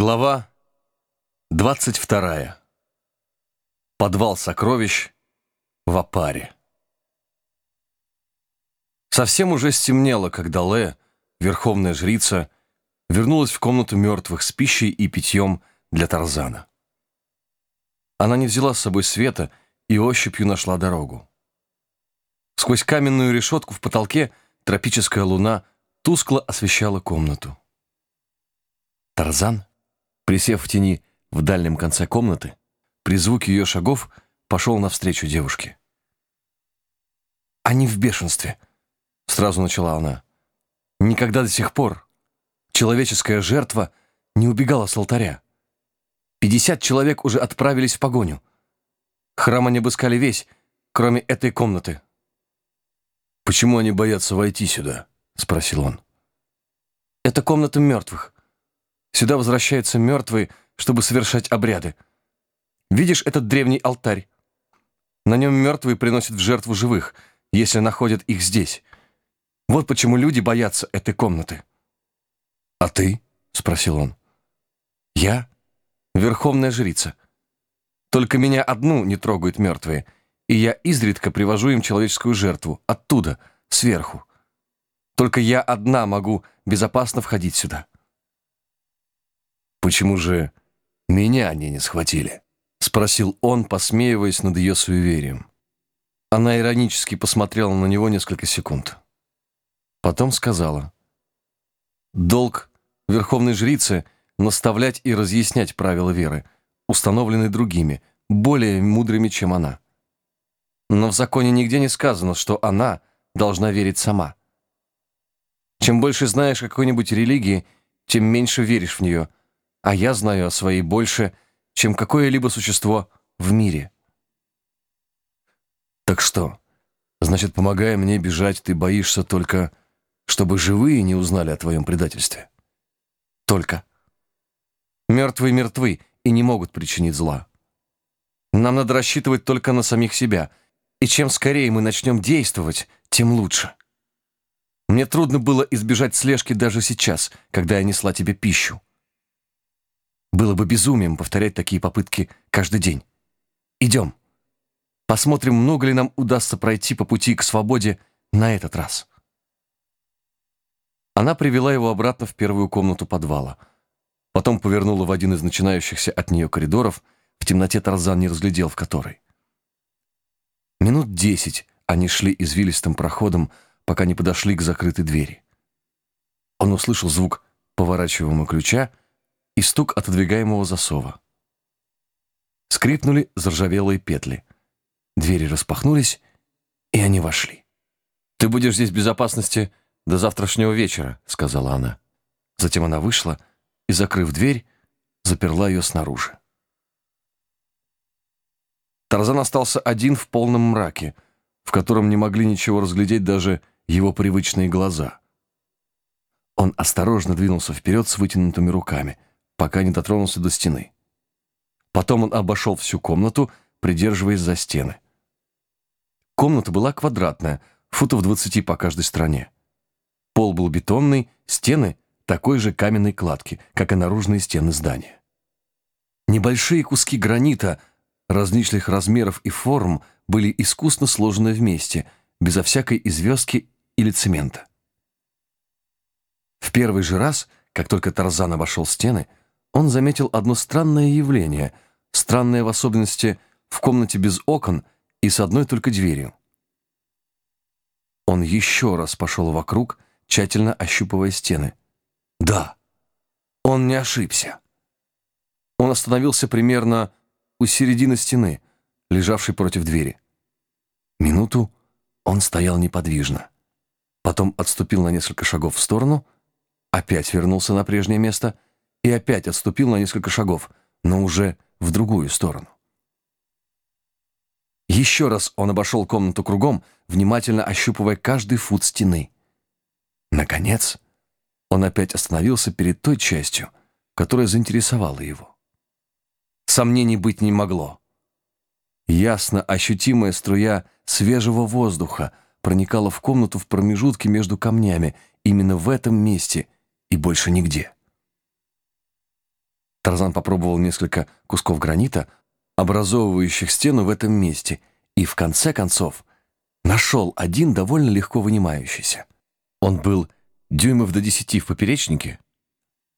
Глава 22. Подвал сокровищ в Апаре. Совсем уже стемнело, когда Ле, верховная жрица, вернулась в комнату мертвых с пищей и питьем для Тарзана. Она не взяла с собой света и ощупью нашла дорогу. Сквозь каменную решетку в потолке тропическая луна тускло освещала комнату. Тарзан Присев в тени в дальнем конце комнаты, при звуке ее шагов пошел навстречу девушке. «Они в бешенстве», — сразу начала она. «Никогда до сих пор человеческая жертва не убегала с алтаря. Пятьдесят человек уже отправились в погоню. Храм они обыскали весь, кроме этой комнаты». «Почему они боятся войти сюда?» — спросил он. «Это комната мертвых. Сюда возвращаются мертвые, чтобы совершать обряды. Видишь этот древний алтарь? На нем мертвые приносят в жертву живых, если находят их здесь. Вот почему люди боятся этой комнаты. «А ты?» — спросил он. «Я — верховная жрица. Только меня одну не трогают мертвые, и я изредка привожу им человеческую жертву, оттуда, сверху. Только я одна могу безопасно входить сюда». «Почему же меня они не схватили?» — спросил он, посмеиваясь над ее суеверием. Она иронически посмотрела на него несколько секунд. Потом сказала. «Долг верховной жрицы — наставлять и разъяснять правила веры, установленные другими, более мудрыми, чем она. Но в законе нигде не сказано, что она должна верить сама. Чем больше знаешь о какой-нибудь религии, тем меньше веришь в нее — а я знаю о своей больше, чем какое-либо существо в мире. Так что, значит, помогая мне бежать, ты боишься только, чтобы живые не узнали о твоем предательстве? Только. Мертвые мертвы и не могут причинить зла. Нам надо рассчитывать только на самих себя, и чем скорее мы начнем действовать, тем лучше. Мне трудно было избежать слежки даже сейчас, когда я несла тебе пищу. Было бы безумием повторять такие попытки каждый день. Идем. Посмотрим, много ли нам удастся пройти по пути к свободе на этот раз. Она привела его обратно в первую комнату подвала. Потом повернула в один из начинающихся от нее коридоров, в темноте Тарзан не разглядел в которой. Минут десять они шли извилистым проходом, пока не подошли к закрытой двери. Он услышал звук поворачиваемого ключа и стук отодвигаемого засова. Скрипнули заржавелые петли. Двери распахнулись, и они вошли. «Ты будешь здесь в безопасности до завтрашнего вечера», — сказала она. Затем она вышла и, закрыв дверь, заперла ее снаружи. Тарзан остался один в полном мраке, в котором не могли ничего разглядеть даже его привычные глаза. Он осторожно двинулся вперед с вытянутыми руками — пока не дотронулся до стены. Потом он обошел всю комнату, придерживаясь за стены. Комната была квадратная, футов 20 по каждой стороне. Пол был бетонный, стены такой же каменной кладки, как и наружные стены здания. Небольшие куски гранита различных размеров и форм были искусно сложены вместе, безо всякой известки или цемента. В первый же раз, как только Тарзан обошел стены, он заметил одно странное явление, странное в особенности в комнате без окон и с одной только дверью. Он еще раз пошел вокруг, тщательно ощупывая стены. Да, он не ошибся. Он остановился примерно у середины стены, лежавшей против двери. Минуту он стоял неподвижно. Потом отступил на несколько шагов в сторону, опять вернулся на прежнее место — и опять отступил на несколько шагов, но уже в другую сторону. Еще раз он обошел комнату кругом, внимательно ощупывая каждый фут стены. Наконец, он опять остановился перед той частью, которая заинтересовала его. Сомнений быть не могло. Ясно ощутимая струя свежего воздуха проникала в комнату в промежутке между камнями, именно в этом месте и больше нигде. Тарзан попробовал несколько кусков гранита, образовывающих стену в этом месте, и в конце концов нашел один довольно легко вынимающийся. Он был дюймов до десяти в поперечнике,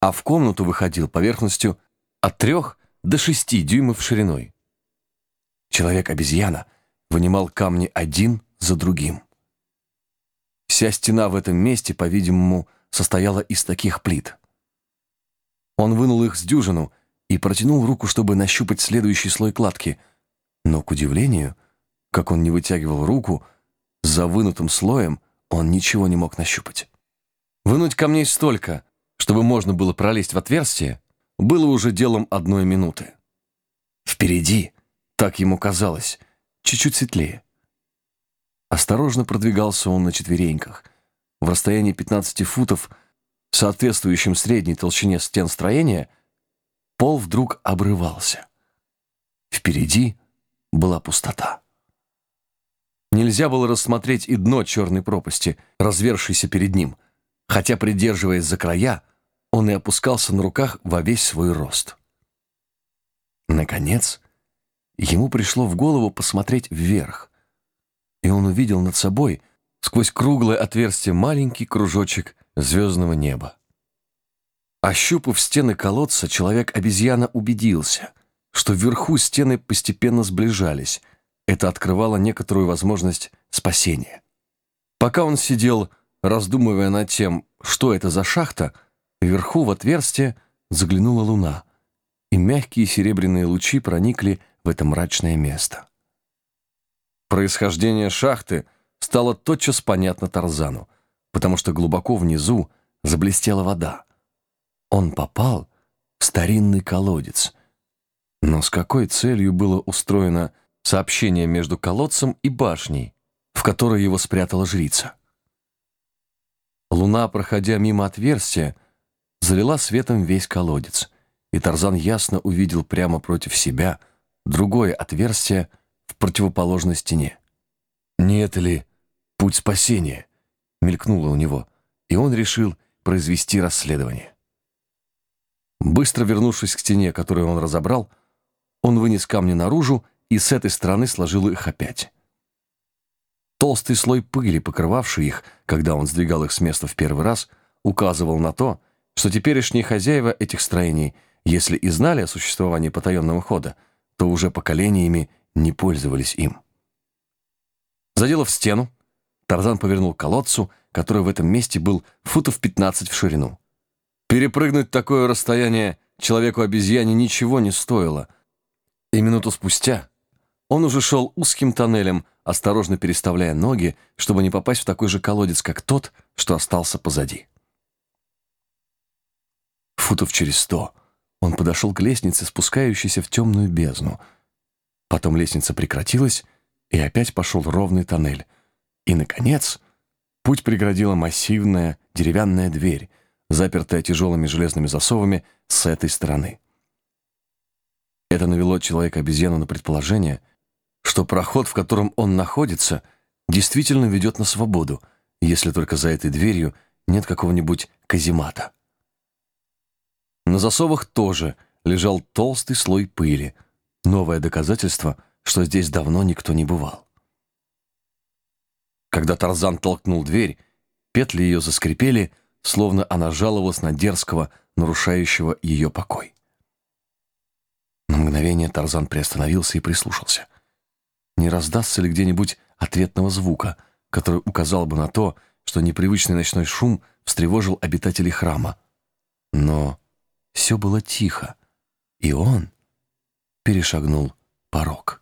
а в комнату выходил поверхностью от трех до шести дюймов шириной. Человек-обезьяна вынимал камни один за другим. Вся стена в этом месте, по-видимому, состояла из таких плит. Он вынул их с дюжину и протянул руку, чтобы нащупать следующий слой кладки, но, к удивлению, как он не вытягивал руку, за вынутым слоем он ничего не мог нащупать. Вынуть камней столько, чтобы можно было пролезть в отверстие, было уже делом одной минуты. Впереди, так ему казалось, чуть-чуть светлее. Осторожно продвигался он на четвереньках. В расстоянии 15 футов, соответствующем средней толщине стен строения, пол вдруг обрывался. Впереди была пустота. Нельзя было рассмотреть и дно черной пропасти, развершейся перед ним, хотя, придерживаясь за края, он и опускался на руках во весь свой рост. Наконец, ему пришло в голову посмотреть вверх, и он увидел над собой сквозь круглое отверстие маленький кружочек звездного неба. Ощупав стены колодца, человек-обезьяна убедился, что вверху стены постепенно сближались. Это открывало некоторую возможность спасения. Пока он сидел, раздумывая над тем, что это за шахта, Вверху в отверстие заглянула луна, и мягкие серебряные лучи проникли в это мрачное место. Происхождение шахты стало тотчас понятно Тарзану, потому что глубоко внизу заблестела вода. Он попал в старинный колодец. Но с какой целью было устроено сообщение между колодцем и башней, в которой его спрятала жрица? Луна, проходя мимо отверстия, залила светом весь колодец, и Тарзан ясно увидел прямо против себя другое отверстие в противоположной стене. «Не это ли путь спасения?» — мелькнуло у него, и он решил произвести расследование. Быстро вернувшись к стене, которую он разобрал, он вынес камни наружу и с этой стороны сложил их опять. Толстый слой пыли, покрывавший их, когда он сдвигал их с места в первый раз, указывал на то, что теперешние хозяева этих строений, если и знали о существовании потаенного хода, то уже поколениями не пользовались им. Заделав стену, Тарзан повернул к колодцу, который в этом месте был футов 15 в ширину. Перепрыгнуть такое расстояние человеку-обезьяне ничего не стоило. И минуту спустя он уже шел узким тоннелем, осторожно переставляя ноги, чтобы не попасть в такой же колодец, как тот, что остался позади. Футов через сто он подошел к лестнице, спускающейся в темную бездну. Потом лестница прекратилась, и опять пошел ровный тоннель. И, наконец, путь преградила массивная деревянная дверь, запертая тяжелыми железными засовами с этой стороны. Это навело человека-обезьяну на предположение, что проход, в котором он находится, действительно ведет на свободу, если только за этой дверью нет какого-нибудь каземата. На засовах тоже лежал толстый слой пыли, новое доказательство, что здесь давно никто не бывал. Когда Тарзан толкнул дверь, петли ее заскрипели, словно она жаловалась на дерзкого, нарушающего ее покой. На мгновение Тарзан приостановился и прислушался. Не раздастся ли где-нибудь ответного звука, который указал бы на то, что непривычный ночной шум встревожил обитателей храма. Но все было тихо, и он перешагнул порог.